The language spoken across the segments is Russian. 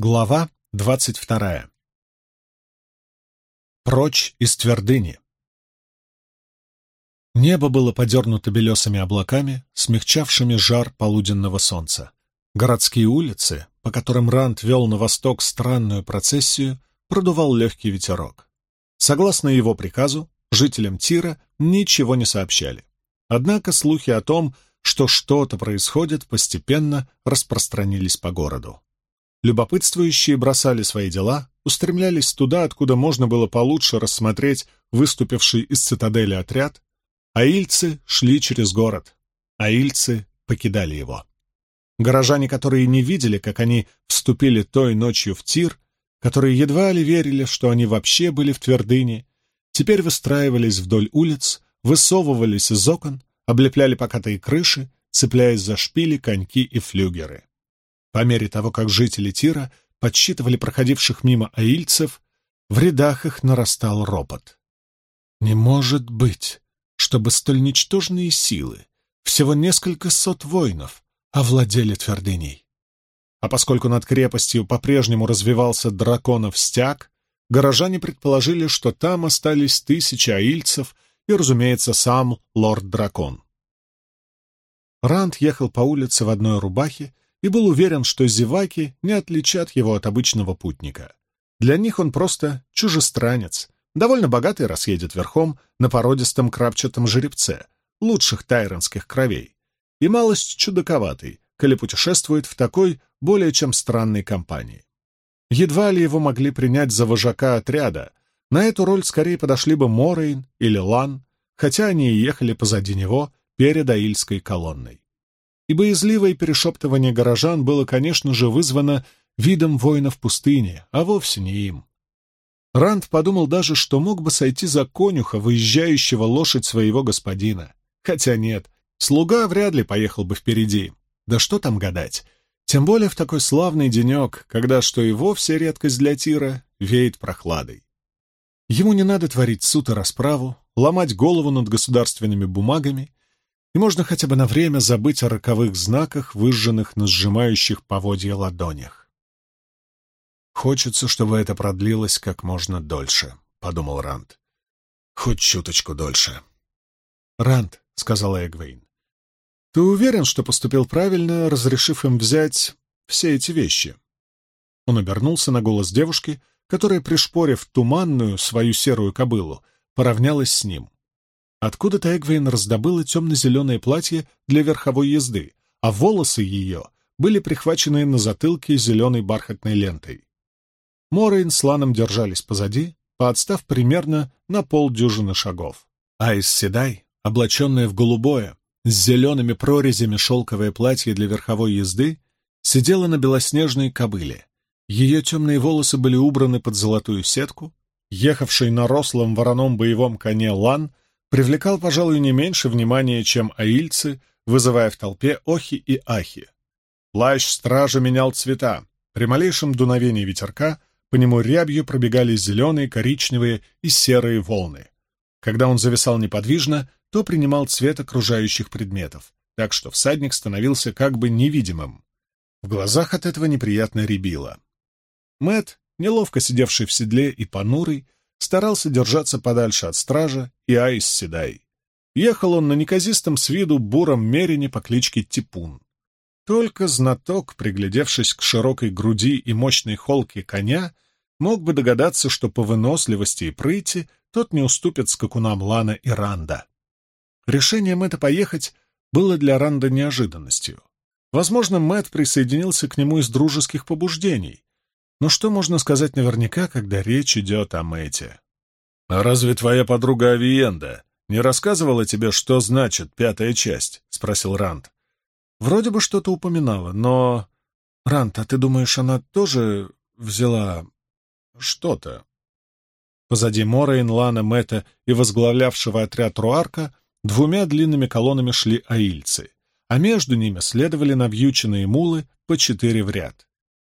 Глава двадцать вторая. Прочь из твердыни. Небо было подернуто белесыми облаками, смягчавшими жар полуденного солнца. Городские улицы, по которым Рант вел на восток странную процессию, продувал легкий ветерок. Согласно его приказу, жителям Тира ничего не сообщали. Однако слухи о том, что что-то происходит, постепенно распространились по городу. Любопытствующие бросали свои дела, устремлялись туда, откуда можно было получше рассмотреть выступивший из цитадели отряд, а ильцы шли через город, а ильцы покидали его. Горожане, которые не видели, как они вступили той ночью в тир, которые едва ли верили, что они вообще были в твердыне, теперь выстраивались вдоль улиц, высовывались из окон, облепляли покатые крыши, цепляясь за шпили, коньки и флюгеры. По мере того, как жители Тира подсчитывали проходивших мимо аильцев, в рядах их нарастал ропот. Не может быть, чтобы столь ничтожные силы, всего несколько сот воинов, овладели твердыней. А поскольку над крепостью по-прежнему развивался драконов стяг, горожане предположили, что там остались тысячи аильцев и, разумеется, сам лорд-дракон. Ранд ехал по улице в одной рубахе и был уверен, что зеваки не отличат его от обычного путника. Для них он просто чужестранец, довольно богатый расъедет верхом на породистом крапчатом жеребце, лучших тайронских кровей, и малость чудаковатый, коли путешествует в такой более чем странной компании. Едва ли его могли принять за вожака отряда, на эту роль скорее подошли бы Морейн или Лан, хотя они и ехали позади него перед Аильской колонной и боязливое перешептывание горожан было, конечно же, вызвано видом воинов пустыни, а вовсе не им. Ранд подумал даже, что мог бы сойти за конюха, выезжающего лошадь своего господина. Хотя нет, слуга вряд ли поехал бы впереди. Да что там гадать? Тем более в такой славный денек, когда, что и вовсе редкость для Тира, веет прохладой. Ему не надо творить суд и расправу, ломать голову над государственными бумагами и можно хотя бы на время забыть о роковых знаках, выжженных на сжимающих поводья ладонях. «Хочется, чтобы это продлилось как можно дольше», — подумал Ранд. «Хоть чуточку дольше». «Ранд», — сказала Эгвейн, — «ты уверен, что поступил правильно, разрешив им взять все эти вещи?» Он обернулся на голос девушки, которая, пришпорив туманную свою серую кобылу, поравнялась с ним. Откуда-то Эгвейн раздобыла темно-зеленое платье для верховой езды, а волосы ее были прихвачены на затылке зеленой бархатной лентой. Морейн с Ланом держались позади, поотстав примерно на полдюжины шагов. Айс Седай, облаченная в голубое, с зелеными прорезями шелковое платье для верховой езды, сидела на белоснежной кобыле. Ее темные волосы были убраны под золотую сетку. Ехавший на рослом вороном боевом коне Лан привлекал, пожалуй, не меньше внимания, чем аильцы, вызывая в толпе охи и ахи. Плащ стража менял цвета. При малейшем дуновении ветерка по нему рябью пробегали зеленые, коричневые и серые волны. Когда он зависал неподвижно, то принимал цвет окружающих предметов, так что всадник становился как бы невидимым. В глазах от этого неприятно рябило. Мэт, неловко сидевший в седле и понурый, старался держаться подальше от стража и Айс Седай. Ехал он на неказистом с виду буром мерине по кличке Типун. Только знаток, приглядевшись к широкой груди и мощной холке коня, мог бы догадаться, что по выносливости и прыти тот не уступит скакунам Лана и Ранда. Решением это поехать было для Ранда неожиданностью. Возможно, Мэт присоединился к нему из дружеских побуждений, но что можно сказать наверняка, когда речь идет о Мэте? «А разве твоя подруга Авиенда не рассказывала тебе, что значит пятая часть?» — спросил Ранд. «Вроде бы что-то упоминала, но...» «Ранд, а ты думаешь, она тоже взяла... что-то?» Позади Морейн, Лана, Мэтта и возглавлявшего отряд Руарка двумя длинными колоннами шли аильцы, а между ними следовали навьюченные мулы по четыре в ряд.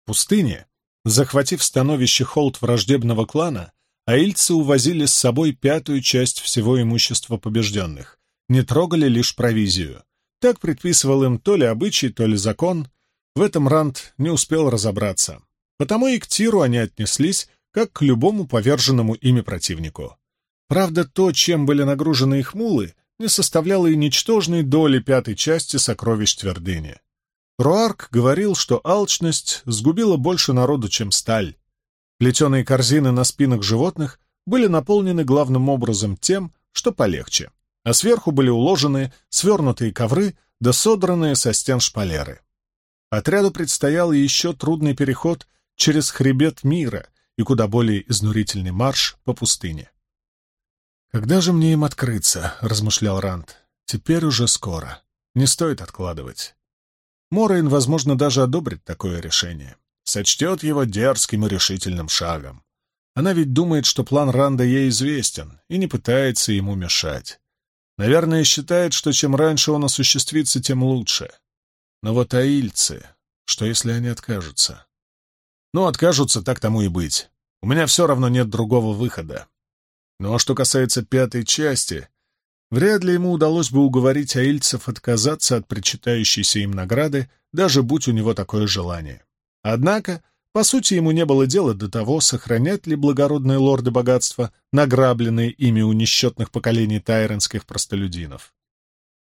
В пустыне Захватив становище холд враждебного клана, аильцы увозили с собой пятую часть всего имущества побежденных, не трогали лишь провизию. Так предписывал им то ли обычай, то ли закон. В этом Ранд не успел разобраться. потому и к тиру они отнеслись, как к любому поверженному ими противнику. Правда, то, чем были нагружены их мулы, не составляло и ничтожной доли пятой части сокровищ твердыни. Руарк говорил, что алчность сгубила больше народу, чем сталь. Плетеные корзины на спинах животных были наполнены главным образом тем, что полегче, а сверху были уложены свернутые ковры да содранные со стен шпалеры. Отряду предстоял еще трудный переход через хребет мира и куда более изнурительный марш по пустыне. «Когда же мне им открыться?» — размышлял Ранд. «Теперь уже скоро. Не стоит откладывать». Морейн, возможно, даже одобрит такое решение. Сочтет его дерзким и решительным шагом. Она ведь думает, что план Ранда ей известен, и не пытается ему мешать. Наверное, считает, что чем раньше он осуществится, тем лучше. Но вот аильцы, что если они откажутся? Ну, откажутся, так тому и быть. У меня все равно нет другого выхода. Ну а что касается пятой части, вряд ли ему удалось бы уговорить аильцев отказаться от причитающейся им награды, даже будь у него такое желание. Однако, по сути, ему не было дела до того, сохранять ли благородные лорды богатства, награбленные ими у несчетных поколений тайренских простолюдинов.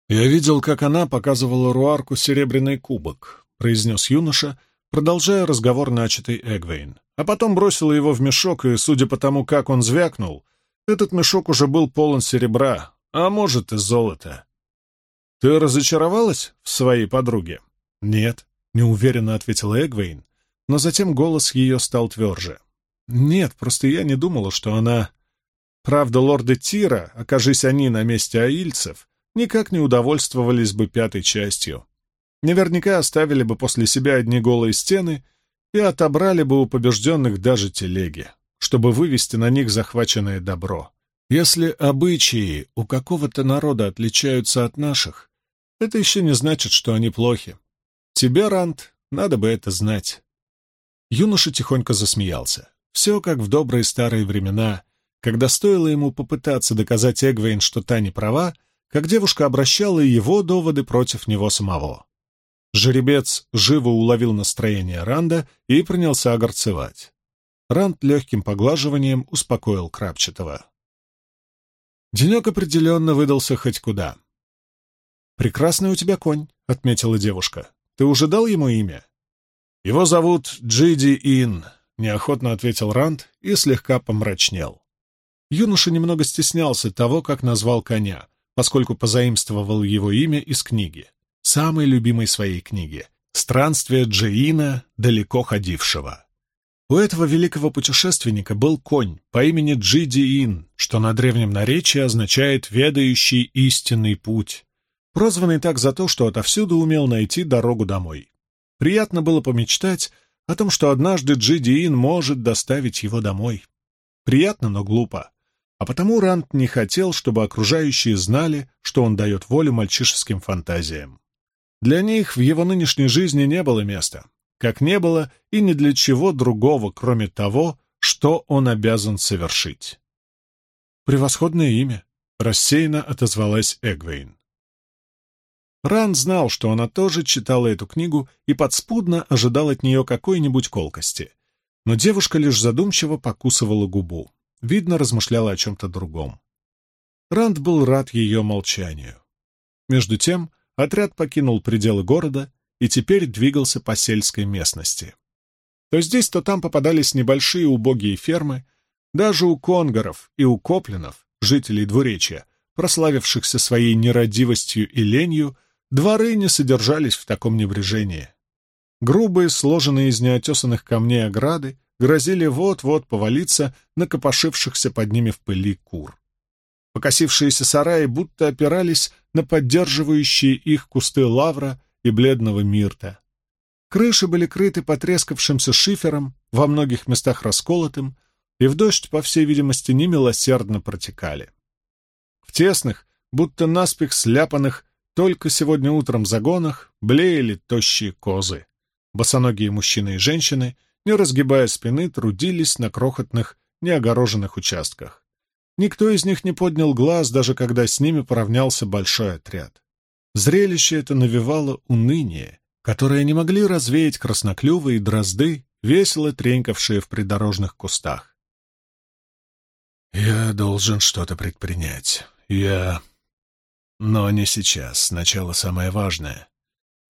«Я видел, как она показывала Руарку серебряный кубок», — произнес юноша, продолжая разговор, начатый Эгвейн. А потом бросила его в мешок, и, судя по тому, как он звякнул, этот мешок уже был полон серебра, а может и золота. «Ты разочаровалась в своей подруге?» «Нет», — неуверенно ответила Эгвейн, но затем голос ее стал тверже. «Нет, просто я не думала, что она...» Правда, лорды Тира, окажись они на месте аильцев, никак не удовольствовались бы пятой частью. Наверняка оставили бы после себя одни голые стены и отобрали бы у побежденных даже телеги чтобы вывести на них захваченное добро. Если обычаи у какого-то народа отличаются от наших, это еще не значит, что они плохи. Тебе, Рант, надо бы это знать. Юноша тихонько засмеялся. Все как в добрые старые времена, когда стоило ему попытаться доказать Эгвейн, что та не права, как девушка обращала его доводы против него самого. Жеребец живо уловил настроение Ранда и принялся огорцевать. Рант легким поглаживанием успокоил Крапчатого. Денек определенно выдался хоть куда. «Прекрасный у тебя конь», — отметила девушка. «Ты уже дал ему имя?» «Его зовут Джиди Ин», — неохотно ответил Рант и слегка помрачнел. Юноша немного стеснялся того, как назвал коня, поскольку позаимствовал его имя из книги, самой любимой своей книги «Странствие Джиина, далеко ходившего». У этого великого путешественника был конь по имени Джиди-Ин, что на древнем наречии означает «ведающий истинный путь», прозванный так за то, что отовсюду умел найти дорогу домой. Приятно было помечтать о том, что однажды Джиди-Ин может доставить его домой. Приятно, но глупо. А потому Рант не хотел, чтобы окружающие знали, что он дает волю мальчишеским фантазиям. Для них в его нынешней жизни не было места как не было и ни для чего другого, кроме того, что он обязан совершить. «Превосходное имя», — рассеянно отозвалась Эгвейн. Ран знал, что она тоже читала эту книгу и подспудно ожидал от нее какой-нибудь колкости. Но девушка лишь задумчиво покусывала губу. Видно, размышляла о чем-то другом. Ранд был рад ее молчанию. Между тем отряд покинул пределы города и теперь двигался по сельской местности. То здесь, то там попадались небольшие убогие фермы, даже у конгоров и у коплинов, жителей двуречья, прославившихся своей нерадивостью и ленью, дворы не содержались в таком небрежении. Грубые, сложенные из неотесанных камней ограды, грозили вот-вот повалиться на копошившихся под ними в пыли кур. Покосившиеся сараи будто опирались на поддерживающие их кусты лавра и бледного мирта. Крыши были крыты потрескавшимся шифером, во многих местах расколотым, и в дождь, по всей видимости, немилосердно протекали. В тесных, будто наспех сляпанных, только сегодня утром загонах блеяли тощие козы. Босоногие мужчины и женщины, не разгибая спины, трудились на крохотных, неогороженных участках. Никто из них не поднял глаз, даже когда с ними поравнялся большой отряд. Зрелище это навевало уныние, которое не могли развеять красноклювые дрозды весело тренькавшие в придорожных кустах. «Я должен что-то предпринять. Я...» «Но не сейчас. Сначала самое важное.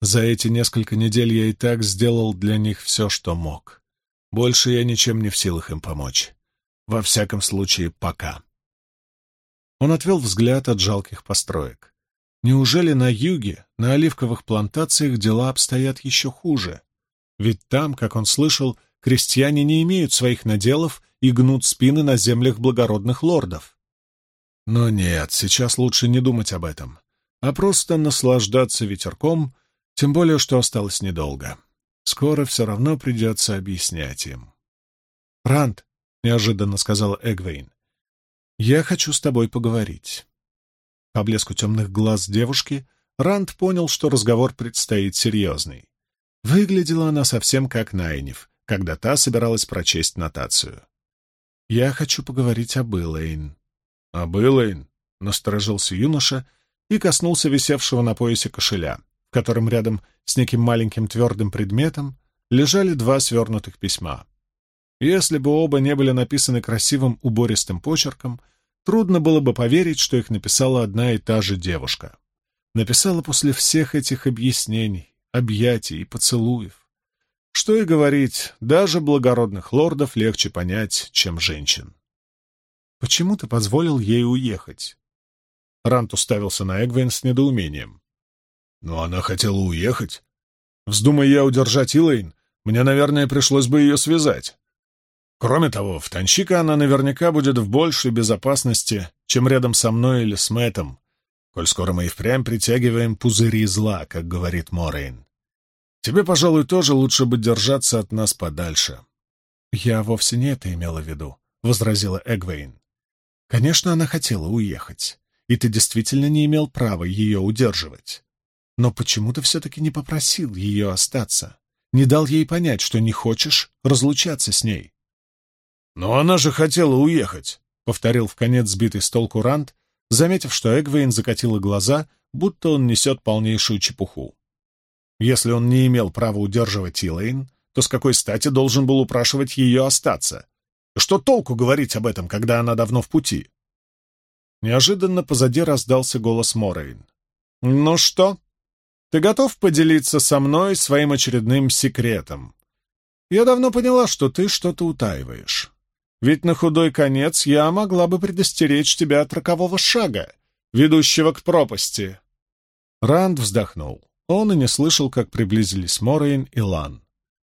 За эти несколько недель я и так сделал для них все, что мог. Больше я ничем не в силах им помочь. Во всяком случае, пока». Он отвел взгляд от жалких построек. Неужели на юге, на оливковых плантациях, дела обстоят еще хуже? Ведь там, как он слышал, крестьяне не имеют своих наделов и гнут спины на землях благородных лордов. Но нет, сейчас лучше не думать об этом, а просто наслаждаться ветерком, тем более, что осталось недолго. Скоро все равно придется объяснять им. «Рант», — неожиданно сказала Эгвейн, — «я хочу с тобой поговорить». По блеску темных глаз девушки Ранд понял, что разговор предстоит серьезный. Выглядела она совсем как Найнев, когда та собиралась прочесть нотацию. «Я хочу поговорить об Элэйн». «Об Элэйн?» — насторожился юноша и коснулся висевшего на поясе кошеля, в котором рядом с неким маленьким твердым предметом лежали два свернутых письма. Если бы оба не были написаны красивым убористым почерком, Трудно было бы поверить, что их написала одна и та же девушка. Написала после всех этих объяснений, объятий и поцелуев. Что и говорить, даже благородных лордов легче понять, чем женщин. «Почему ты позволил ей уехать?» Рант уставился на Эгвин с недоумением. «Но она хотела уехать. Вздумай я удержать Илэйн, мне, наверное, пришлось бы ее связать. Кроме того, в Танчика она наверняка будет в большей безопасности, чем рядом со мной или с Мэттом, коль скоро мы и впрямь притягиваем пузыри зла, как говорит Морейн. Тебе, пожалуй, тоже лучше бы держаться от нас подальше. — Я вовсе не это имела в виду, — возразила Эгвейн. — Конечно, она хотела уехать, и ты действительно не имел права ее удерживать. Но почему ты все-таки не попросил ее остаться? Не дал ей понять, что не хочешь разлучаться с ней? «Но она же хотела уехать», — повторил в конец сбитый с толку Рант, заметив, что Эгвейн закатила глаза, будто он несет полнейшую чепуху. Если он не имел права удерживать Илэйн, то с какой стати должен был упрашивать ее остаться? Что толку говорить об этом, когда она давно в пути? Неожиданно позади раздался голос Морейн. «Ну что, ты готов поделиться со мной своим очередным секретом? Я давно поняла, что ты что-то утаиваешь. Ведь на худой конец я могла бы предостеречь тебя от рокового шага, ведущего к пропасти. Ранд вздохнул. Он и не слышал, как приблизились Морейн и Лан.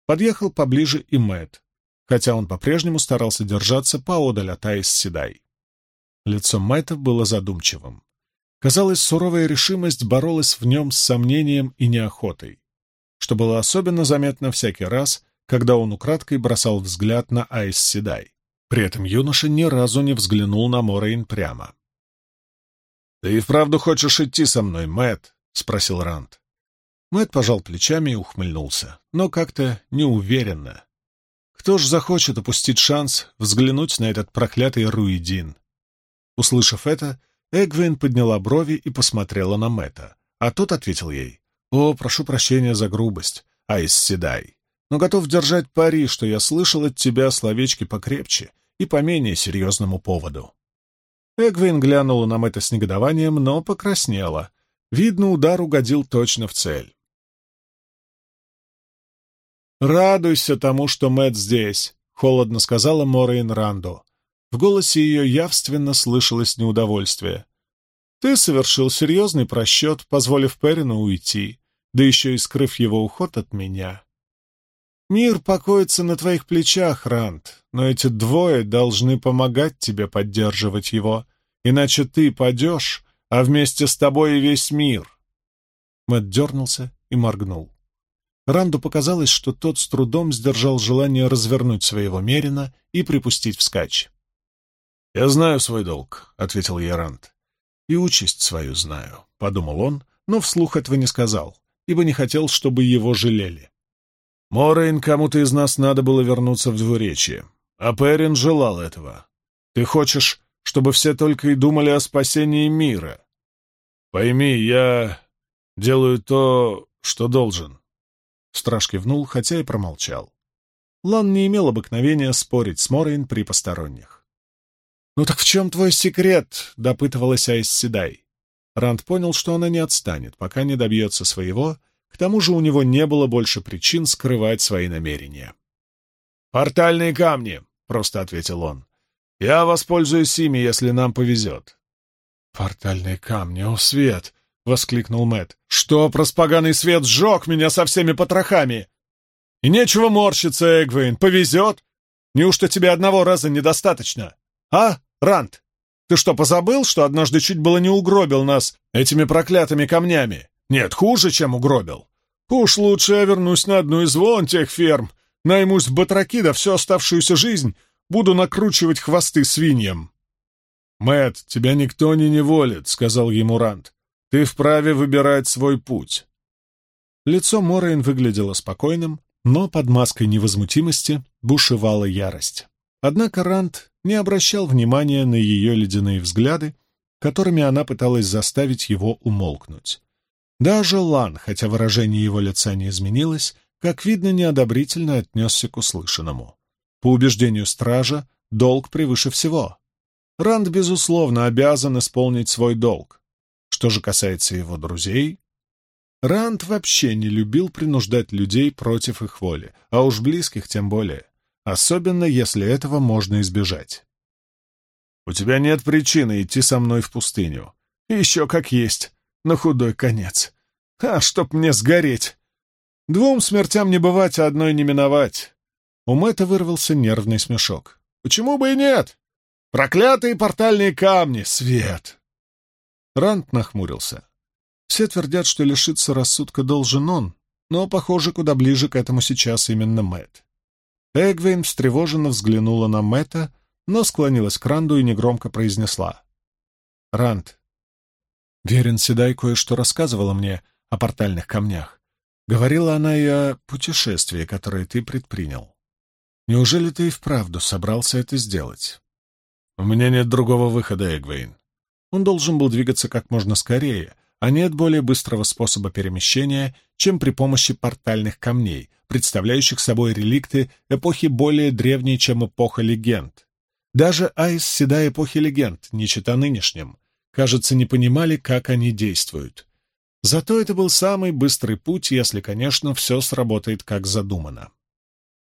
Подъехал поближе и Мэт, хотя он по-прежнему старался держаться поодаль от Айс Седай. Лицо Мэта было задумчивым. Казалось, суровая решимость боролась в нем с сомнением и неохотой, что было особенно заметно всякий раз, когда он украдкой бросал взгляд на Айс Седай. При этом юноша ни разу не взглянул на Морейн прямо. «Ты и вправду хочешь идти со мной, Мэтт?» — спросил Ранд. Мэтт пожал плечами и ухмыльнулся, но как-то неуверенно. Кто ж захочет упустить шанс взглянуть на этот проклятый Руидин? Услышав это, Эгвин подняла брови и посмотрела на Мэтта, а тот ответил ей, «О, прошу прощения за грубость, Айс Седай, но готов держать пари, что я слышал от тебя словечки покрепче и по менее серьезному поводу. Эгвин глянула нам это с негодованием, но покраснела. Видно, удар угодил точно в цель. «Радуйся тому, что Мэт здесь», — холодно сказала Морейн Ранду. В голосе ее явственно слышалось неудовольствие. «Ты совершил серьезный просчет, позволив Перину уйти, да еще и скрыв его уход от меня. Мир покоится на твоих плечах, Рант, но эти двое должны помогать тебе поддерживать его, иначе ты падешь, а вместе с тобой и весь мир. Мэтт дернулся и моргнул. Ранду показалось, что тот с трудом сдержал желание развернуть своего Мерина и припустить вскачь. «Я знаю свой долг», — ответил я Ранд. «И участь свою знаю», — подумал он, но вслух этого не сказал, ибо не хотел, чтобы его жалели. Морейн, кому-то из нас надо было вернуться в двуречье, а Перин желал этого. Ты хочешь, чтобы все только и думали о спасении мира? Пойми, я делаю то, что должен. Страж кивнул, хотя и промолчал. Лан не имел обыкновения спорить с Морейн при посторонних. «Ну так в чем твой секрет?» — допытывалась Айс Седай. Ранд понял, что она не отстанет, пока не добьется своего, к тому же у него не было больше причин скрывать свои намерения. «Портальные камни!» — просто ответил он. «Я воспользуюсь ими, если нам повезет». «Портальные камни, о, свет!» — воскликнул Мэт. «Что, проспоганый свет сжег меня со всеми потрохами?» «И нечего морщиться, Эгвейн, повезет! Неужто тебе одного раза недостаточно? А, Рант, ты что, позабыл, что однажды чуть было не угробил нас этими проклятыми камнями? Нет, хуже, чем угробил. Уж лучше я вернусь на одну из вон тех ферм, наймусь в батраки, да всю оставшуюся жизнь буду накручивать хвосты свиньям. Мэт, тебя никто не неволит, сказал ему Рант. Ты вправе выбирать свой путь. Лицо Морейн выглядело спокойным, но под маской невозмутимости бушевала ярость. Однако Рант не обращал внимания на ее ледяные взгляды, которыми она пыталась заставить его умолкнуть. Даже Лан, хотя выражение его лица не изменилось, как видно, неодобрительно отнесся к услышанному. По убеждению стража, долг превыше всего. Ранд, безусловно, обязан исполнить свой долг. Что же касается его друзей, Ранд вообще не любил принуждать людей против их воли, а уж близких тем более, особенно если этого можно избежать. «У тебя нет причины идти со мной в пустыню. Еще как есть, на худой конец. А, чтоб мне сгореть! Двум смертям не бывать, а одной не миновать!» У Мэтта вырвался нервный смешок. «Почему бы и нет? Проклятые портальные камни! Свет!» Ранд нахмурился. Все твердят, что лишиться рассудка должен он, но, похоже, куда ближе к этому сейчас именно Мэтт. Эгвейн встревоженно взглянула на Мэтта, но склонилась к Ранду и негромко произнесла. «Ранд, Верен Седай кое-что рассказывала мне о портальных камнях. Говорила она и о путешествии, которое ты предпринял. Неужели ты и вправду собрался это сделать?» «У меня нет другого выхода, Эгвейн. Он должен был двигаться как можно скорее, а нет более быстрого способа перемещения, чем при помощи портальных камней, представляющих собой реликты эпохи более древней, чем эпоха легенд. Даже Айс Седа эпохи легенд, не чета нынешним, кажется, не понимали, как они действуют. Зато это был самый быстрый путь, если, конечно, все сработает как задумано.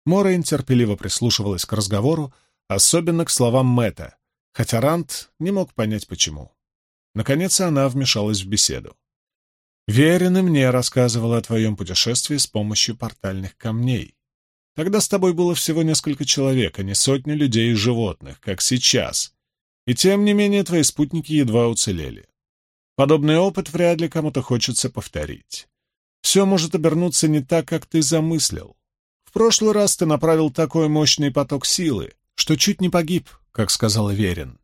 Морейн терпеливо прислушивалась к разговору, особенно к словам Мэтта, хотя Рант не мог понять, почему. Наконец она вмешалась в беседу. «Верен мне рассказывала о твоем путешествии с помощью портальных камней. Тогда с тобой было всего несколько человек, а не сотни людей и животных, как сейчас. И тем не менее твои спутники едва уцелели. Подобный опыт вряд ли кому-то хочется повторить. Все может обернуться не так, как ты замыслил. В прошлый раз ты направил такой мощный поток силы, что чуть не погиб, как сказала Верин.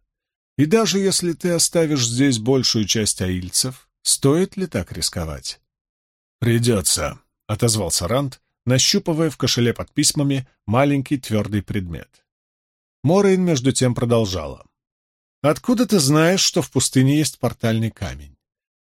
И даже если ты оставишь здесь большую часть аильцев, стоит ли так рисковать? «Придется», — отозвался Ранд, нащупывая в кошеле под письмами маленький твердый предмет. Морейн между тем продолжала. «Откуда ты знаешь, что в пустыне есть портальный камень?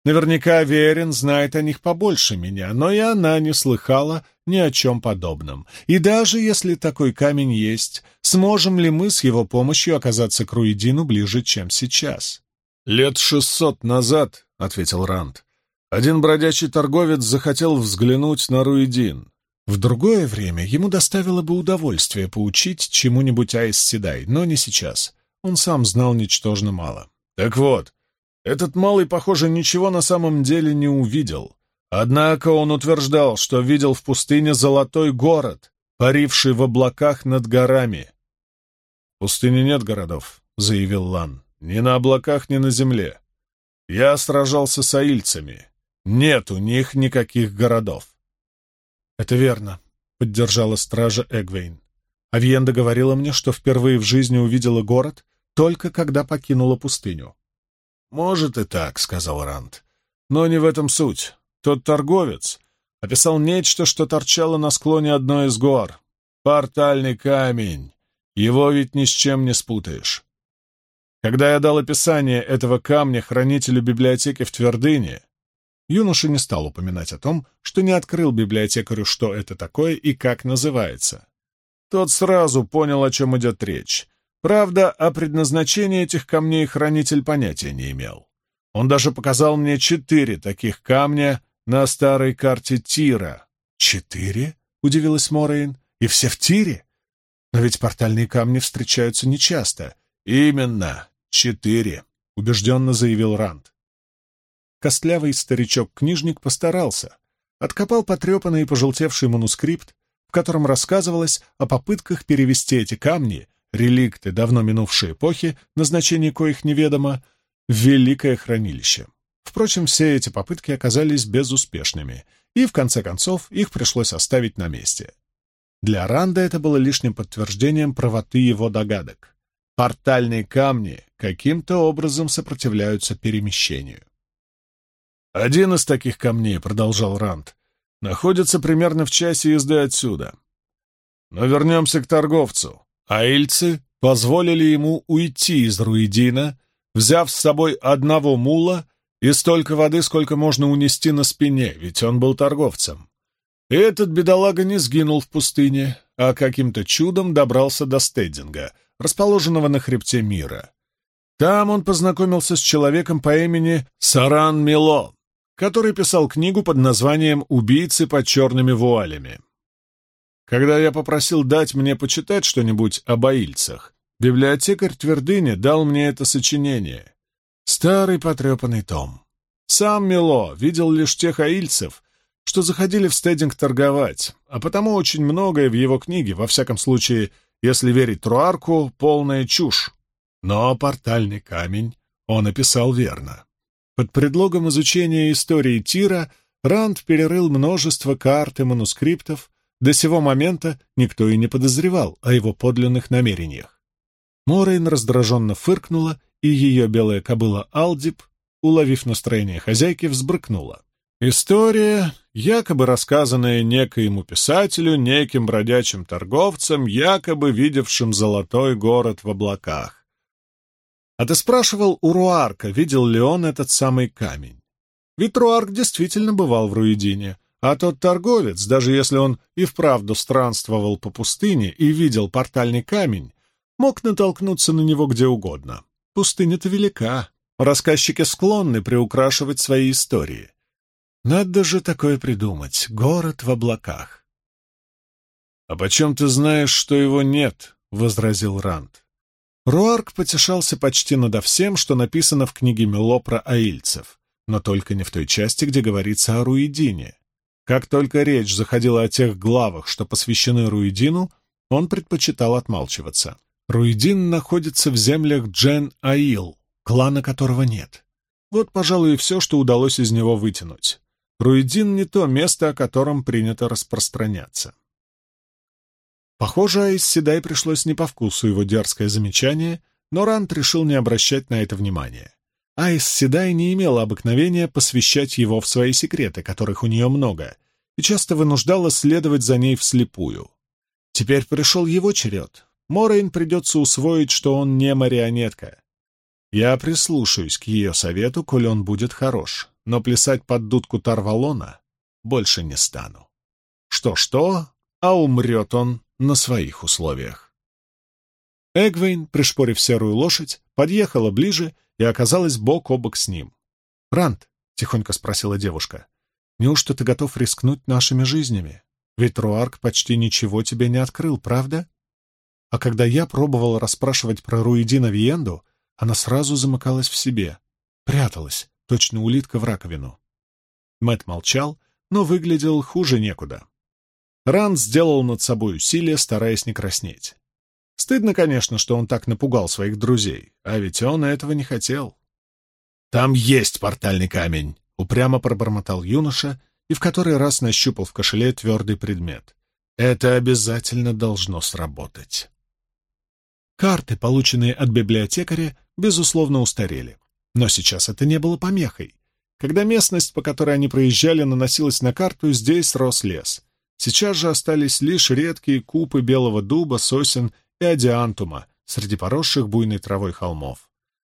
Наверняка Верин знает о них побольше меня, но и она не слыхала ни о чем подобном. И даже если такой камень есть, сможем ли мы с его помощью оказаться к Руидину ближе, чем сейчас? «Лет шестьсот назад», — ответил Ранд, — «один бродячий торговец захотел взглянуть на Руидин. В другое время ему доставило бы удовольствие поучить чему-нибудь Айс Седай, но не сейчас. Он сам знал ничтожно мало. Так вот, этот малый, похоже, ничего на самом деле не увидел. Однако он утверждал, что видел в пустыне золотой город, паривший в облаках над горами. «В пустыне нет городов», — заявил Лан. «Ни на облаках, ни на земле. Я сражался с аильцами. Нет у них никаких городов». «Это верно», — поддержала стража Эгвейн. Авиенда говорила мне, что впервые в жизни увидела город, только когда покинула пустыню. «Может и так», — сказал Ранд. «Но не в этом суть. Тот торговец описал нечто, что торчало на склоне одной из гор. Портальный камень. Его ведь ни с чем не спутаешь. Когда я дал описание этого камня хранителю библиотеки в Твердыне, юноша не стал упоминать о том, что не открыл библиотекарю, что это такое и как называется, тот сразу понял, о чем идет речь. Правда, о предназначении этих камней хранитель понятия не имел. Он даже показал мне четыре таких камня на старой карте Тира. «Четыре?» — удивилась Морейн. «И все в Тире? Но ведь портальные камни встречаются нечасто». «Именно, четыре», — убежденно заявил Ранд. Костлявый старичок-книжник постарался. Откопал потрепанный и пожелтевший манускрипт, в котором рассказывалось о попытках перевести эти камни, реликты давно минувшей эпохи, назначение коих неведомо, в великое хранилище. Впрочем, все эти попытки оказались безуспешными, и в конце концов их пришлось оставить на месте. Для Ранда это было лишним подтверждением правоты его догадок. Портальные камни каким-то образом сопротивляются перемещению. «Один из таких камней», — продолжал Ранд, — «находится примерно в часе езды отсюда. Но вернемся к торговцу. Аильцы позволили ему уйти из Руидина, взяв с собой одного мула и столько воды, сколько можно унести на спине, ведь он был торговцем. И этот бедолага не сгинул в пустыне, а каким-то чудом добрался до Стединга, расположенного на хребте мира. Там он познакомился с человеком по имени Саран Мило, который писал книгу под названием «Убийцы под черными вуалями». Когда я попросил дать мне почитать что-нибудь о баильцах, библиотекарь твердыни дал мне это сочинение. Старый потрепанный том. Сам Мило видел лишь тех аильцев, что заходили в стединг торговать, а потому очень многое в его книге, во всяком случае, если верить Труарку, полная чушь. Но портальный камень он описал верно. Под предлогом изучения истории Тира Ранд перерыл множество карт и манускриптов. До сего момента никто и не подозревал о его подлинных намерениях. Морейн раздраженно фыркнула, и ее белая кобыла Алдип, уловив настроение хозяйки, взбрыкнула. История, якобы рассказанная некоему писателю, неким бродячим торговцем, якобы видевшим золотой город в облаках. А ты спрашивал у Руарка, видел ли он этот самый камень? Ведь Руарк действительно бывал в Руидине, а тот торговец, даже если он и вправду странствовал по пустыне и видел портальный камень, мог натолкнуться на него где угодно. Пустыня-то велика, рассказчики склонны приукрашивать свои истории. Надо же такое придумать — город в облаках. — А почем ты знаешь, что его нет? — возразил Ранд. Руарк потешался почти надо всем, что написано в книге Мело про аильцев, но только не в той части, где говорится о Руидине. Как только речь заходила о тех главах, что посвящены Руидину, он предпочитал отмалчиваться. Руидин находится в землях Джен-Аил, клана которого нет. Вот, пожалуй, и все, что удалось из него вытянуть. Руидин не то место, о котором принято распространяться. Похоже, Айс Седай пришлось не по вкусу его дерзкое замечание, но Рант решил не обращать на это внимания. Айс Седай не имела обыкновения посвящать его в свои секреты, которых у нее много, и часто вынуждала следовать за ней вслепую. Теперь пришел его черед. Морейн придется усвоить, что он не марионетка. Я прислушаюсь к ее совету, коль он будет хорош, но плясать под дудку Тарвалона больше не стану. Что-что, а умрет он на своих условиях. Эгвейн, пришпорив серую лошадь, подъехала ближе и оказалась бок о бок с ним. «Рант», — тихонько спросила девушка, — «неужто ты готов рискнуть нашими жизнями? Ведь Руарк почти ничего тебе не открыл, правда?» А когда я пробовала расспрашивать про Руидина Виенду, она сразу замыкалась в себе, пряталась, точно улитка в раковину. Мэт молчал, но выглядел хуже некуда. Ран сделал над собой усилие, стараясь не краснеть. Стыдно, конечно, что он так напугал своих друзей, а ведь он этого не хотел. «Там есть портальный камень!» — упрямо пробормотал юноша и в который раз нащупал в кошеле твердый предмет. «Это обязательно должно сработать». Карты, полученные от библиотекаря, безусловно, устарели. Но сейчас это не было помехой. Когда местность, по которой они проезжали, наносилась на карту, здесь рос лес. Сейчас же остались лишь редкие купы белого дуба, сосен и адиантума среди поросших буйной травой холмов.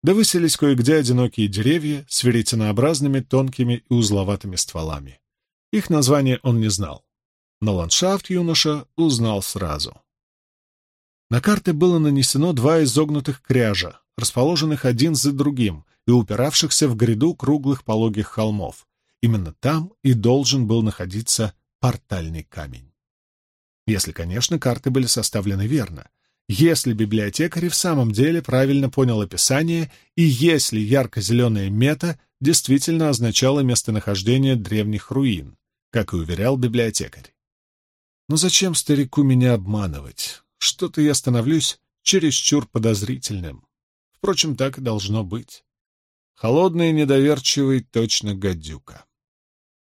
Да выселись кое-где одинокие деревья с веретенообразными тонкими и узловатыми стволами. Их название он не знал, но ландшафт юноша узнал сразу. На карты было нанесено два изогнутых кряжа, расположенных один за другим и упиравшихся в гряду круглых пологих холмов. Именно там и должен был находиться портальный камень. Если, конечно, карты были составлены верно, если библиотекарь в самом деле правильно понял описание и если ярко-зеленая мета действительно означала местонахождение древних руин, как и уверял библиотекарь. Но зачем старику меня обманывать? Что-то я становлюсь чересчур подозрительным. Впрочем, так и должно быть. Холодный и недоверчивый точно гадюка.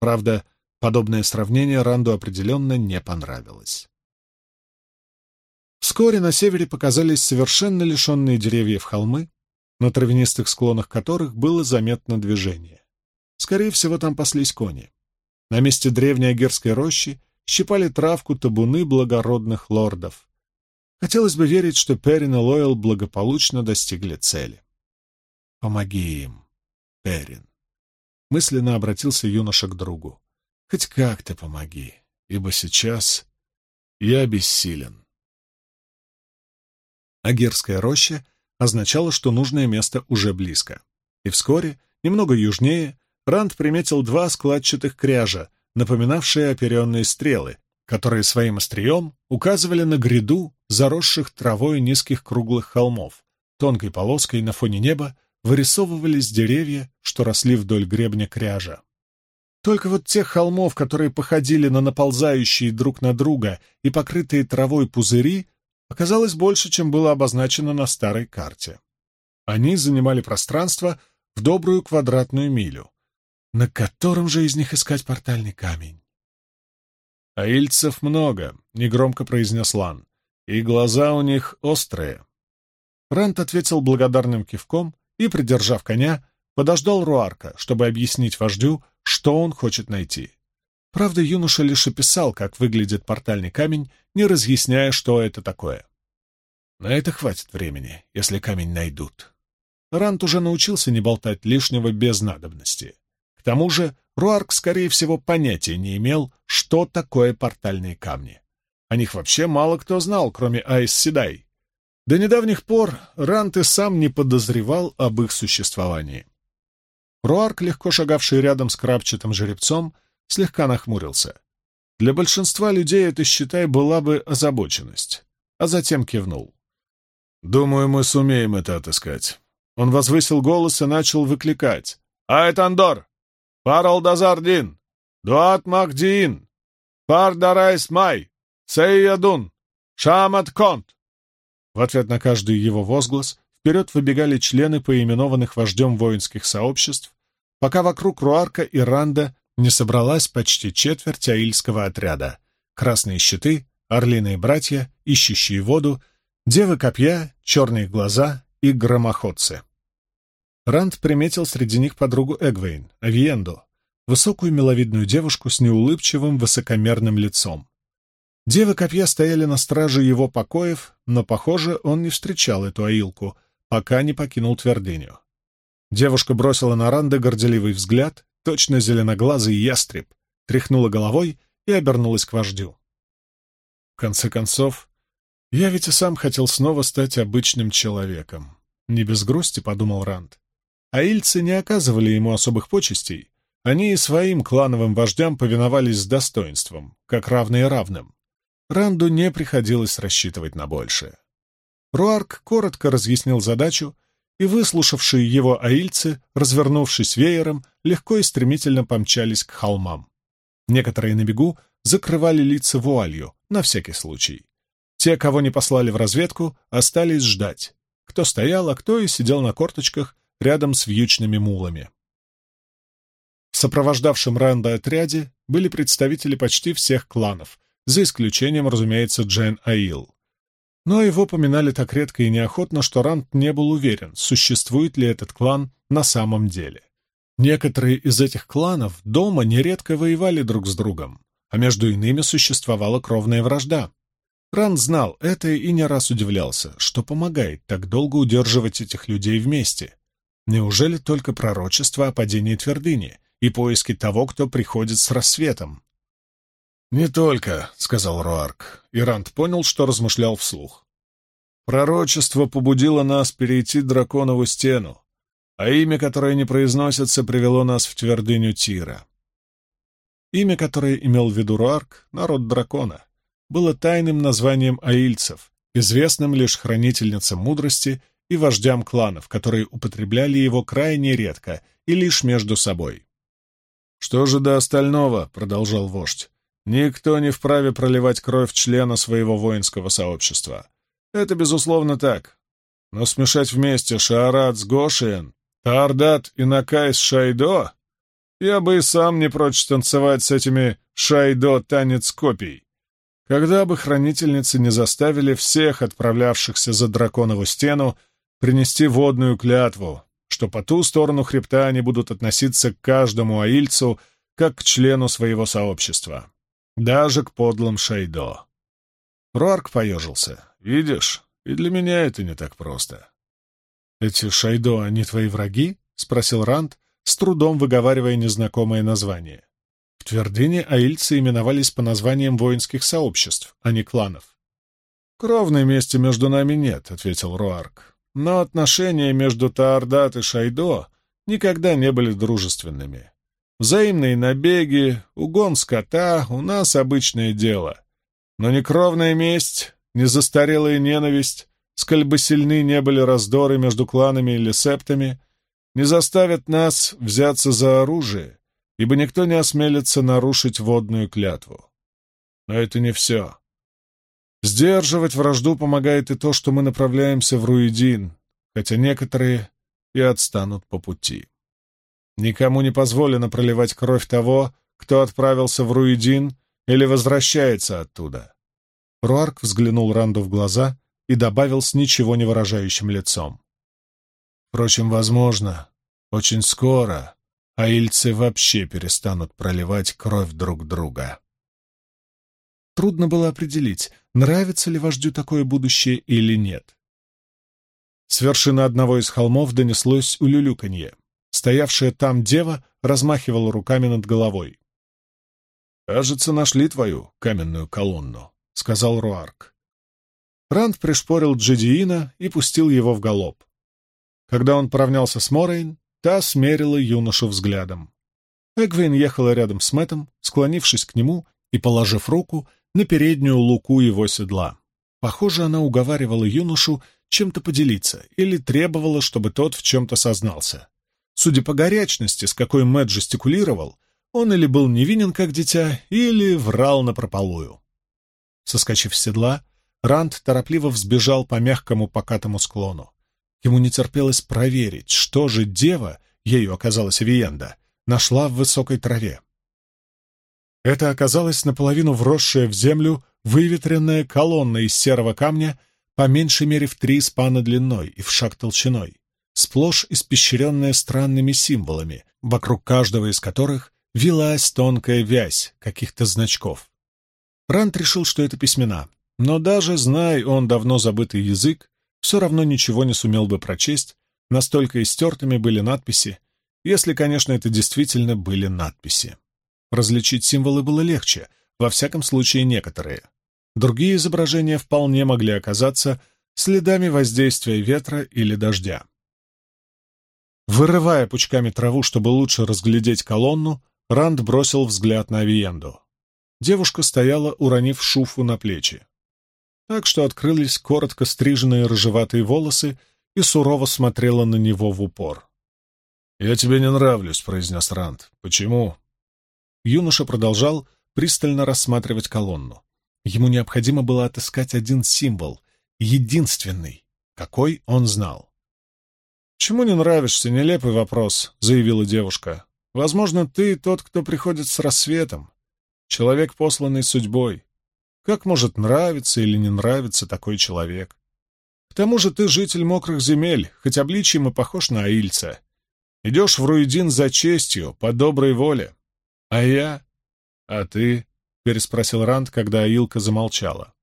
Правда, подобное сравнение Ранду определенно не понравилось. Вскоре на севере показались совершенно лишенные деревьев холмы, на травянистых склонах которых было заметно движение. Скорее всего, там паслись кони. На месте древней агирской рощи щипали травку табуны благородных лордов. Хотелось бы верить, что Перин и Лойл благополучно достигли цели. «Помоги им, Перин!» Мысленно обратился юноша к другу. «Хоть как-то помоги, ибо сейчас я бессилен». Агирская роща означала, что нужное место уже близко. И вскоре, немного южнее, Ранд приметил два складчатых кряжа, напоминавшие оперенные стрелы, которые своим острием указывали на гряду заросших травой низких круглых холмов. Тонкой полоской на фоне неба вырисовывались деревья, что росли вдоль гребня кряжа. Только вот тех холмов, которые походили на наползающие друг на друга и покрытые травой пузыри, оказалось больше, чем было обозначено на старой карте. Они занимали пространство в добрую квадратную милю. На котором же из них искать портальный камень? «Аильцев много», — негромко произнес Лан, — «и глаза у них острые». Рант ответил благодарным кивком и, придержав коня, подождал Руарка, чтобы объяснить вождю, что он хочет найти. Правда, юноша лишь описал, как выглядит портальный камень, не разъясняя, что это такое. На это хватит времени, если камень найдут. Рант уже научился не болтать лишнего без надобности. К тому же Руарк, скорее всего, понятия не имел, что такое портальные камни. О них вообще мало кто знал, кроме Айс Седай. До недавних пор Рант и сам не подозревал об их существовании. Руарк, легко шагавший рядом с крапчатым жеребцом, слегка нахмурился. Для большинства людей это, считай, была бы озабоченность, а затем кивнул. «Думаю, мы сумеем это отыскать». Он возвысил голос и начал выкликать. «Айтандор! Паралдазардин! Дуат Махдиин! Пардарайс Май! Сейядун! Шамат Конт!» В ответ на каждый его возглас вперед выбегали члены поименованных вождем воинских сообществ, пока вокруг Руарка и Ранда не собралась почти четверть аильского отряда. Красные щиты, орлиные братья, ищущие воду, девы копья, черные глаза и громоходцы. Ранд приметил среди них подругу Эгвейн, Авиенду, высокую миловидную девушку с неулыбчивым высокомерным лицом. Девы копья стояли на страже его покоев, но, похоже, он не встречал эту аилку, пока не покинул твердыню. Девушка бросила на Ранда горделивый взгляд, точно зеленоглазый ястреб, тряхнула головой и обернулась к вождю. В конце концов, я ведь и сам хотел снова стать обычным человеком. Не без грусти, подумал Ранд. А ильцы не оказывали ему особых почестей. Они и своим клановым вождям повиновались с достоинством, как равные равным. Ранду не приходилось рассчитывать на большее. Руарк коротко разъяснил задачу и выслушавшие его аильцы, развернувшись веером, легко и стремительно помчались к холмам. Некоторые на бегу закрывали лица вуалью, на всякий случай. Те, кого не послали в разведку, остались ждать. Кто стоял, а кто и сидел на корточках рядом с вьючными мулами. В сопровождавшем Ранда отряде были представители почти всех кланов, за исключением, разумеется, Джен Аил. Но его поминали так редко и неохотно, что Ранд не был уверен, существует ли этот клан на самом деле. Некоторые из этих кланов дома нередко воевали друг с другом, а между иными существовала кровная вражда. Ранд знал это и не раз удивлялся, что помогает так долго удерживать этих людей вместе. Неужели только пророчество о падении твердыни и поиски того, кто приходит с рассветом? «Не только», — сказал Руарк, и Ранд понял, что размышлял вслух. Пророчество побудило нас перейти драконову стену, а имя, которое не произносится, привело нас в твердыню Тира. Имя, которое имел в виду Руарк, народ дракона, было тайным названием аильцев, известным лишь хранительницам мудрости и вождям кланов, которые употребляли его крайне редко и лишь между собой. «Что же до остального?» — продолжал вождь. «Никто не вправе проливать кровь члена своего воинского сообщества. Это, безусловно, так. Но смешать вместе Шаарат с Гошиен, Таордат и Накай с Шайдо я бы и сам не прочь танцевать с этими Шайдо танец копий. Когда бы хранительницы не заставили всех отправлявшихся за драконову стену принести водную клятву, что по ту сторону хребта они будут относиться к каждому аильцу как к члену своего сообщества, даже к подлым Шайдо. Руарк поежился. «Видишь, и для меня это не так просто». «Эти Шайдо, они твои враги?» — спросил Ранд, с трудом выговаривая незнакомое название. В твердыне аильцы именовались по названиям воинских сообществ, а не кланов. «Кровной мести между нами нет», — ответил Руарк. «Но отношения между Таордат и Шайдо никогда не были дружественными. Взаимные набеги, угон скота — у нас обычное дело. Но ни кровная месть, ни застарелая ненависть, сколь бы сильны не были раздоры между кланами или септами, не заставят нас взяться за оружие, ибо никто не осмелится нарушить водную клятву. Но это не все. Сдерживать вражду помогает и то, что мы направляемся в Руидин, хотя некоторые и отстанут по пути. Никому не позволено проливать кровь того, кто отправился в Руидин или возвращается оттуда. Руарк взглянул Ранду в глаза и добавил с ничего не выражающим лицом. Впрочем, возможно, очень скоро аильцы вообще перестанут проливать кровь друг друга. Трудно было определить, нравится ли вождю такое будущее или нет. С вершины одного из холмов донеслось улюлюканье. Стоявшая там дева размахивала руками над головой. «Кажется, нашли твою каменную колонну», — сказал Руарк. Ранд пришпорил Джедиина и пустил его в галоп. Когда он поравнялся с Морейн, та смерила юношу взглядом. Эгвин ехала рядом с Мэтом, склонившись к нему и положив руку на переднюю луку его седла. Похоже, она уговаривала юношу чем-то поделиться или требовала, чтобы тот в чем-то сознался. Судя по горячности, с какой Мэтт жестикулировал, он или был невинен, как дитя, или врал напропалую. Соскочив с седла, Ранд торопливо взбежал по мягкому покатому склону. Ему не терпелось проверить, что же дева, ею оказалась Виенда, нашла в высокой траве. Это оказалась наполовину вросшая в землю выветренная колонна из серого камня, по меньшей мере в три спана длиной и в шаг толщиной сплошь испещренная странными символами, вокруг каждого из которых вилась тонкая вязь каких-то значков. Рант решил, что это письмена, но даже, зная он давно забытый язык, все равно ничего не сумел бы прочесть, настолько истертыми были надписи, если, конечно, это действительно были надписи. Различить символы было легче, во всяком случае некоторые. Другие изображения вполне могли оказаться следами воздействия ветра или дождя. Вырывая пучками траву, чтобы лучше разглядеть колонну, Ранд бросил взгляд на Авиенду. Девушка стояла, уронив шуфу на плечи. Так что открылись коротко стриженные рыжеватые волосы и сурово смотрела на него в упор. «Я тебе не нравлюсь», — произнес Ранд. «Почему?» Юноша продолжал пристально рассматривать колонну. Ему необходимо было отыскать один символ, единственный, какой он знал. «Чему не нравишься? Нелепый вопрос», — заявила девушка. «Возможно, ты тот, кто приходит с рассветом. Человек, посланный судьбой. Как может нравиться или не нравиться такой человек? К тому же ты житель мокрых земель, хоть обличием и похож на аильца. Идешь в Руидин за честью, по доброй воле. А я? А ты?» — переспросил Ранд, когда Аилка замолчала.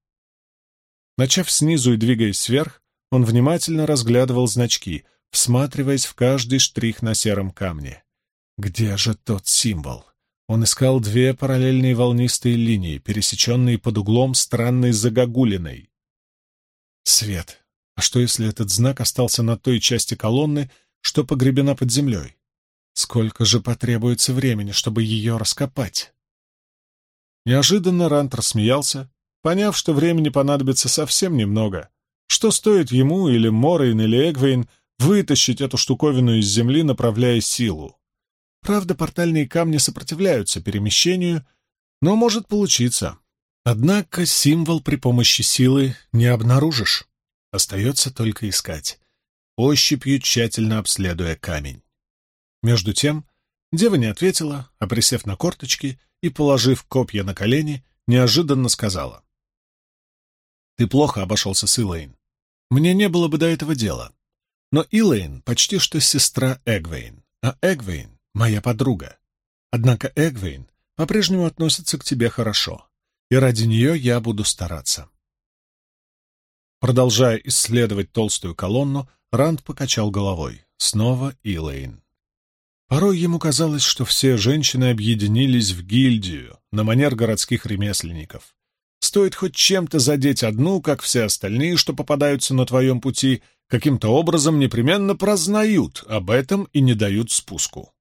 Начав снизу и двигаясь вверх, он внимательно разглядывал значки, всматриваясь в каждый штрих на сером камне. Где же тот символ? Он искал две параллельные волнистые линии, пересеченные под углом странной загогулиной. Свет. А что, если этот знак остался на той части колонны, что погребена под землей? Сколько же потребуется времени, чтобы ее раскопать? Неожиданно Рант рассмеялся, поняв, что времени понадобится совсем немного. Что стоит ему или Морейн или Эгвейн вытащить эту штуковину из земли, направляя силу? Правда, портальные камни сопротивляются перемещению, но может получиться. Однако символ при помощи силы не обнаружишь. Остается только искать, ощупью тщательно обследуя камень. Между тем, дева не ответила, а, присев на корточки и положив копья на колени, неожиданно сказала. «Ты плохо обошелся с Илэйн. Мне не было бы до этого дела. Но Илэйн почти что сестра Эгвейн, а Эгвейн — моя подруга. Однако Эгвейн по-прежнему относится к тебе хорошо, и ради нее я буду стараться. Продолжая исследовать толстую колонну, Ранд покачал головой. Снова Илэйн. Порой ему казалось, что все женщины объединились в гильдию на манер городских ремесленников. Стоит хоть чем-то задеть одну, как все остальные, что попадаются на твоем пути, каким-то образом непременно прознают об этом и не дают спуску.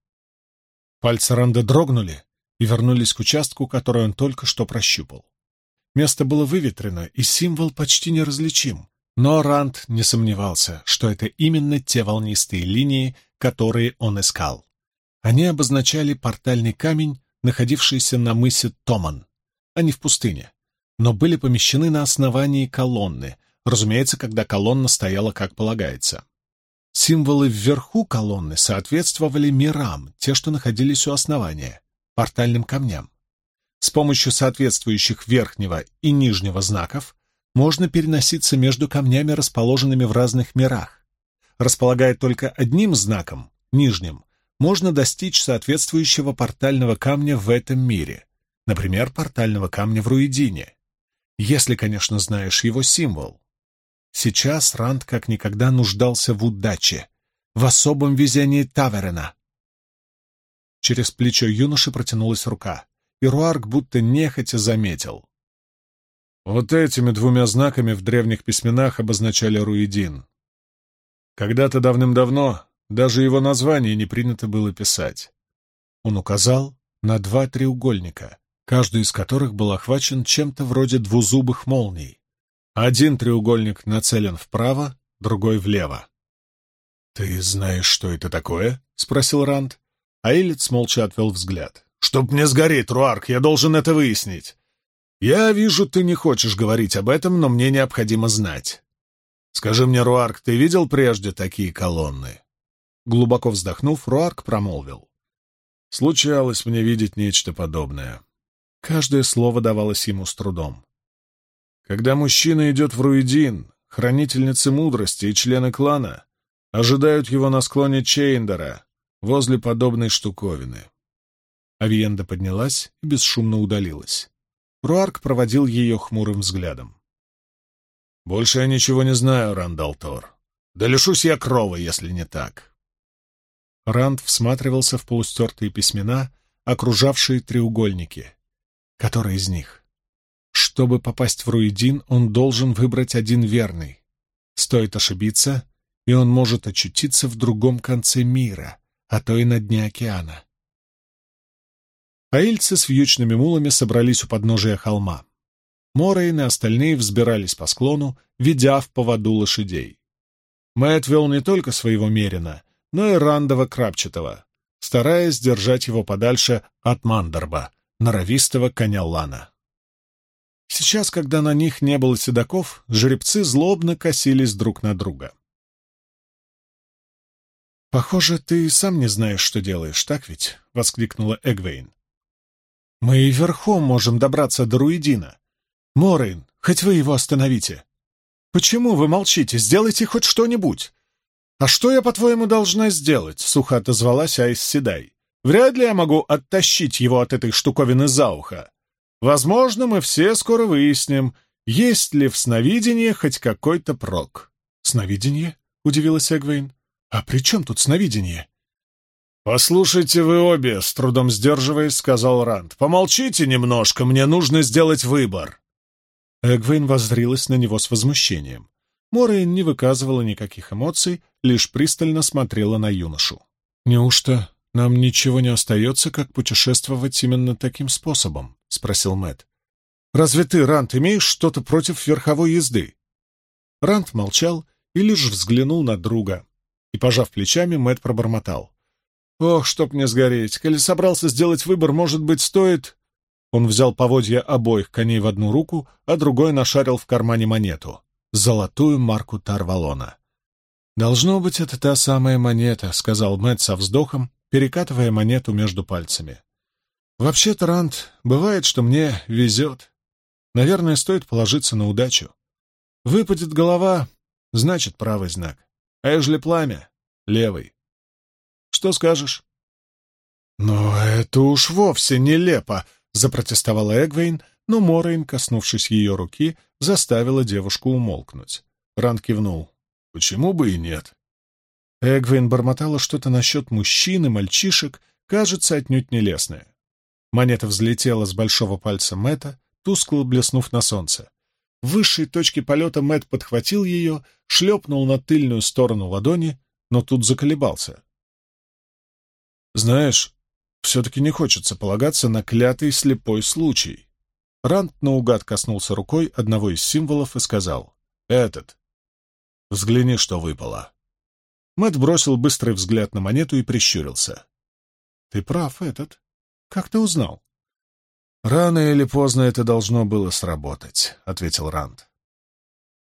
Пальцы Ранда дрогнули и вернулись к участку, который он только что прощупал. Место было выветрено, и символ почти неразличим. Но Ранд не сомневался, что это именно те волнистые линии, которые он искал. Они обозначали портальный камень, находившийся на мысе Томан, а не в пустыне, но были помещены на основании колонны, разумеется, когда колонна стояла как полагается. Символы вверху колонны соответствовали мирам, те, что находились у основания, портальным камням. С помощью соответствующих верхнего и нижнего знаков можно переноситься между камнями, расположенными в разных мирах. Располагая только одним знаком, нижним, можно достичь соответствующего портального камня в этом мире, например, портального камня в Руидине, если, конечно, знаешь его символ. Сейчас Ранд как никогда нуждался в удаче, в особом везении Таверена. Через плечо юноши протянулась рука и Руарк будто нехотя заметил. Вот этими двумя знаками в древних письменах обозначали Руидин. Когда-то давным-давно даже его название не принято было писать. Он указал на два треугольника, каждый из которых был охвачен чем-то вроде двузубых молний. Один треугольник нацелен вправо, другой влево. «Ты знаешь, что это такое?» — спросил Ранд. Аилец молча отвел взгляд. «Чтоб мне сгореть, Руарк, я должен это выяснить. Я вижу, ты не хочешь говорить об этом, но мне необходимо знать. Скажи мне, Руарк, ты видел прежде такие колонны?» Глубоко вздохнув, Руарк промолвил. «Случалось мне видеть нечто подобное». Каждое слово давалось ему с трудом. Когда мужчина идет в Руидин, хранительницы мудрости и члены клана ожидают его на склоне Чейндера, возле подобной штуковины. Авиенда поднялась и бесшумно удалилась. Руарк проводил ее хмурым взглядом. «Больше я ничего не знаю, Ранд ал'Тор. Да лишусь я крова, если не так». Ранд всматривался в полустертые письмена, окружавшие треугольники. Который из них? Чтобы попасть в Руидин, он должен выбрать один верный. Стоит ошибиться, и он может очутиться в другом конце мира, а то и на дне океана. Аильцы с вьючными мулами собрались у подножия холма. Морейн и остальные взбирались по склону, ведя в поводу лошадей. Мэтт вел не только своего Мерина, но и Рандова Крапчатого, стараясь держать его подальше от Мандерба, норовистого коня Лана. Сейчас, когда на них не было седаков, жеребцы злобно косились друг на друга. «Похоже, ты сам не знаешь, что делаешь, так ведь?» — воскликнула Эгвейн. Мы и верхом можем добраться до Руидина. Морейн, хоть вы его остановите. Почему вы молчите? Сделайте хоть что-нибудь. А что я, по-твоему, должна сделать? Сухо отозвалась Айс Седай. Вряд ли я могу оттащить его от этой штуковины за ухо. Возможно, мы все скоро выясним, есть ли в сновидении хоть какой-то прок. Сновидение? Удивилась Эгвейн. А при чем тут сновидение? «Послушайте вы обе», — с трудом сдерживаясь, сказал Ранд. «Помолчите немножко, мне нужно сделать выбор». Эгвейн воззрилась на него с возмущением. Морейн не выказывала никаких эмоций, лишь пристально смотрела на юношу. «Неужто нам ничего не остается, как путешествовать именно таким способом?» — спросил Мэт. «Разве ты, Рант, имеешь что-то против верховой езды?» Рант молчал и лишь взглянул на друга. И, пожав плечами, Мэт пробормотал. «Ох, чтоб не сгореть! Коли собрался сделать выбор, может быть, стоит...» Он взял поводья обоих коней в одну руку, а другой нашарил в кармане монету — золотую марку Тарвалона. «Должно быть, это та самая монета», — сказал Мэтт со вздохом, перекатывая монету между пальцами. «Вообще-то, Рант, бывает, что мне везет. Наверное, стоит положиться на удачу. Выпадет голова — значит правый знак. А ежели пламя — левый. Что скажешь?» «Но это уж вовсе нелепо», — запротестовала Эгвейн, но Морейн, коснувшись ее руки, заставила девушку умолкнуть. Ранд кивнул. «Почему бы и нет?» Эгвейн бормотала что-то насчет мужчин и мальчишек, кажется, отнюдь нелестное. Монета взлетела с большого пальца Мэтта, тускло блеснув на солнце. В высшей точке полета Мэтт подхватил ее, шлепнул на тыльную сторону ладони, но тут заколебался. «Знаешь, все-таки не хочется полагаться на клятый слепой случай. Ранд наугад коснулся рукой одного из символов и сказал «Этот. Взгляни, что выпало». Мэт бросил быстрый взгляд на монету и прищурился. «Ты прав, этот. Как ты узнал?» «Рано или поздно это должно было сработать», — ответил Ранд.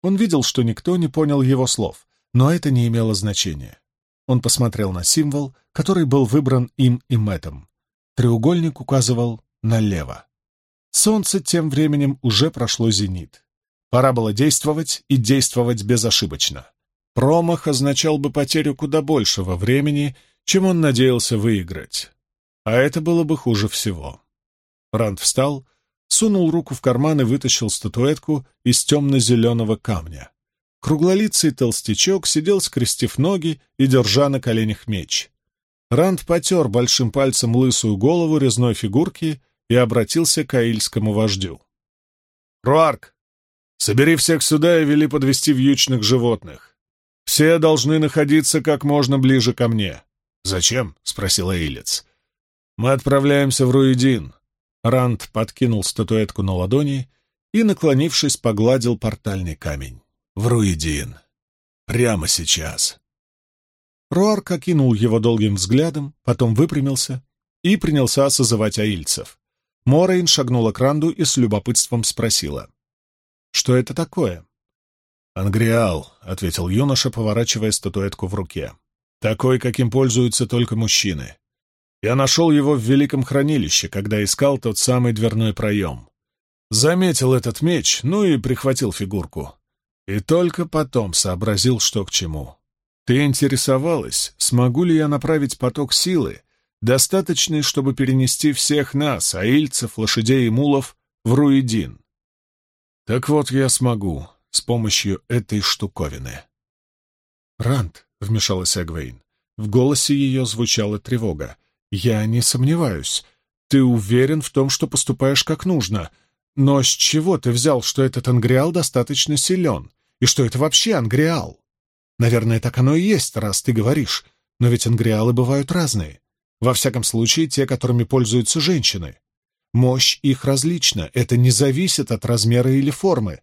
Он видел, что никто не понял его слов, но это не имело значения. Он посмотрел на символ, который был выбран им и Мэттом. Треугольник указывал налево. Солнце тем временем уже прошло зенит. Пора было действовать и действовать безошибочно. Промах означал бы потерю куда большего времени, чем он надеялся выиграть. А это было бы хуже всего. Ранд встал, сунул руку в карман и вытащил статуэтку из темно-зеленого камня. Круглолицый толстячок сидел, скрестив ноги и держа на коленях меч. Ранд потер большим пальцем лысую голову резной фигурки и обратился к аильскому вождю. «Руарк, собери всех сюда и вели подвести вьючных животных. Все должны находиться как можно ближе ко мне». «Зачем?» — спросил Аилец. «Мы отправляемся в Руидин». Ранд подкинул статуэтку на ладони и, наклонившись, погладил портальный камень в Руидин. Прямо сейчас. Руарк окинул его долгим взглядом, потом выпрямился и принялся созывать аильцев. Морейн шагнула к Ранду и с любопытством спросила. «Что это такое?» «Ангриал», — ответил юноша, поворачивая статуэтку в руке. «Такой, каким пользуются только мужчины. Я нашел его в Великом Хранилище, когда искал тот самый дверной проем. Заметил этот меч, ну и прихватил фигурку. И только потом сообразил, что к чему. Ты интересовалась, смогу ли я направить поток силы, достаточный, чтобы перенести всех нас, аильцев, лошадей и мулов, в Руидин. Так вот, я смогу с помощью этой штуковины. Рант, — вмешалась Эгвейн. В голосе ее звучала тревога. «Я не сомневаюсь. Ты уверен в том, что поступаешь как нужно. Но с чего ты взял, что этот ангриал достаточно силен? И что это вообще ангриал? Наверное, так оно и есть, раз ты говоришь. Но ведь ангриалы бывают разные. Во всяком случае, те, которыми пользуются женщины. Мощь их различна, это не зависит от размера или формы.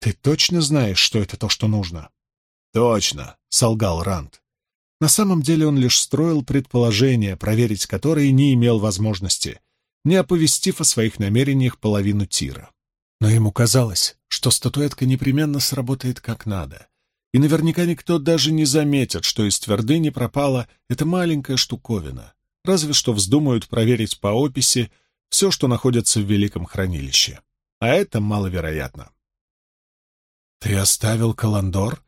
Ты точно знаешь, что это то, что нужно? Точно, солгал Ранд. На самом деле он лишь строил предположения, проверить которые не имел возможности, не оповестив о своих намерениях половину тира. Но ему казалось, что статуэтка непременно сработает как надо, и наверняка никто даже не заметит, что из твердыни пропала эта маленькая штуковина, разве что вздумают проверить по описи все, что находится в Великом Хранилище. А это маловероятно. «Ты оставил Каландор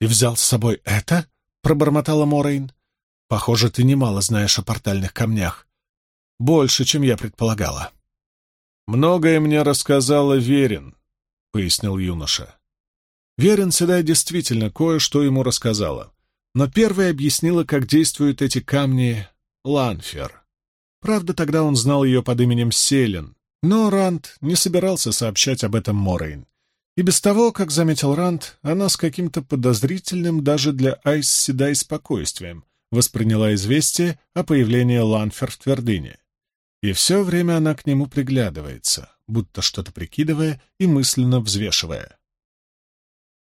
и взял с собой это?» — пробормотала Морейн. «Похоже, ты немало знаешь о портальных камнях. Больше, чем я предполагала». «Многое мне рассказала Верин», — пояснил юноша. Верин всегда действительно кое-что ему рассказала, но первой объяснила, как действуют эти камни Ланфир. Правда, тогда он знал ее под именем Селен, но Ранд не собирался сообщать об этом Морейн. И без того, как заметил Ранд, она с каким-то подозрительным даже для Айз Седай спокойствием восприняла известие о появлении Ланфир в твердыне. И все время она к нему приглядывается, будто что-то прикидывая и мысленно взвешивая.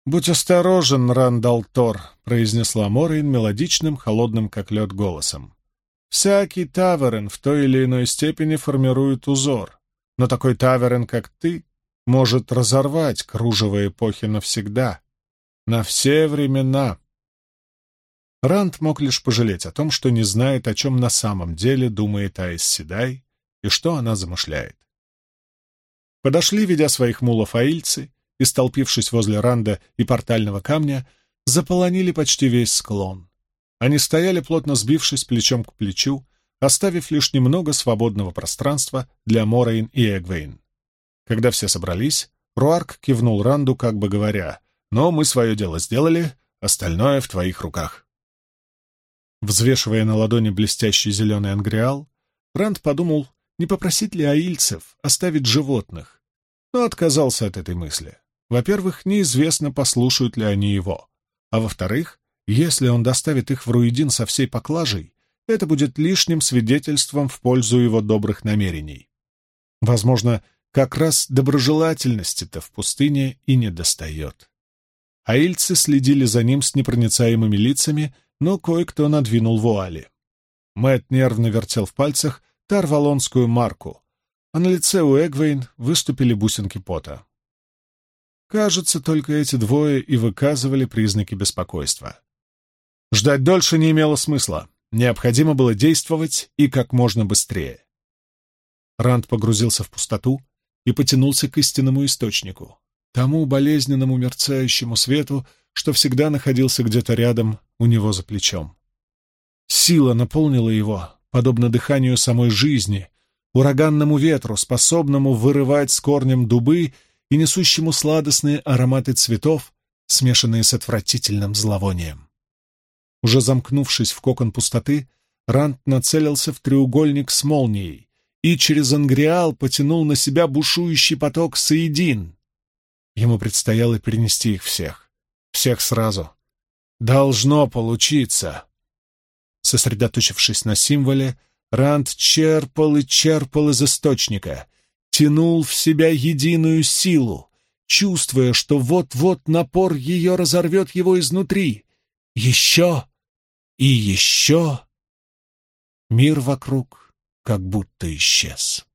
«Будь осторожен, Ранд ал'Тор», — произнесла Морейн мелодичным, холодным, как лед, голосом. «Всякий таверен в той или иной степени формирует узор, но такой таверен, как ты, может разорвать кружево эпохи навсегда, на все времена». Ранд мог лишь пожалеть о том, что не знает, о чем на самом деле думает Айс Седай и что она замышляет. Подошли, ведя своих мулов аильцы, и, столпившись возле Ранда и портального камня, заполонили почти весь склон. Они стояли, плотно сбившись плечом к плечу, оставив лишь немного свободного пространства для Морейн и Эгвейн. Когда все собрались, Руарк кивнул Ранду, как бы говоря, «Но мы свое дело сделали, остальное в твоих руках». Взвешивая на ладони блестящий зеленый ангриал, Ранд подумал, не попросить ли аильцев оставить животных, но отказался от этой мысли. Во-первых, неизвестно, послушают ли они его. А во-вторых, если он доставит их в Руидин со всей поклажей, это будет лишним свидетельством в пользу его добрых намерений. Возможно, как раз доброжелательности-то в пустыне и не достает. Аильцы следили за ним с непроницаемыми лицами, но кое-кто надвинул вуали. Мэт нервно вертел в пальцах тарвалонскую марку, а на лице у Эгвейн выступили бусинки пота. Кажется, только эти двое и выказывали признаки беспокойства. Ждать дольше не имело смысла. Необходимо было действовать и как можно быстрее. Ранд погрузился в пустоту и потянулся к истинному источнику, тому болезненному мерцающему свету, что всегда находился где-то рядом у него за плечом. Сила наполнила его, подобно дыханию самой жизни, ураганному ветру, способному вырывать с корнем дубы и несущему сладостные ароматы цветов, смешанные с отвратительным зловонием. Уже замкнувшись в кокон пустоты, Рант нацелился в треугольник с молнией и через ангриал потянул на себя бушующий поток соедин. Ему предстояло перенести их всех. Всех сразу. Должно получиться. Сосредоточившись на символе, Ранд черпал и черпал из источника, тянул в себя единую силу, чувствуя, что вот-вот напор ее разорвет его изнутри. Еще и еще. Мир вокруг как будто исчез.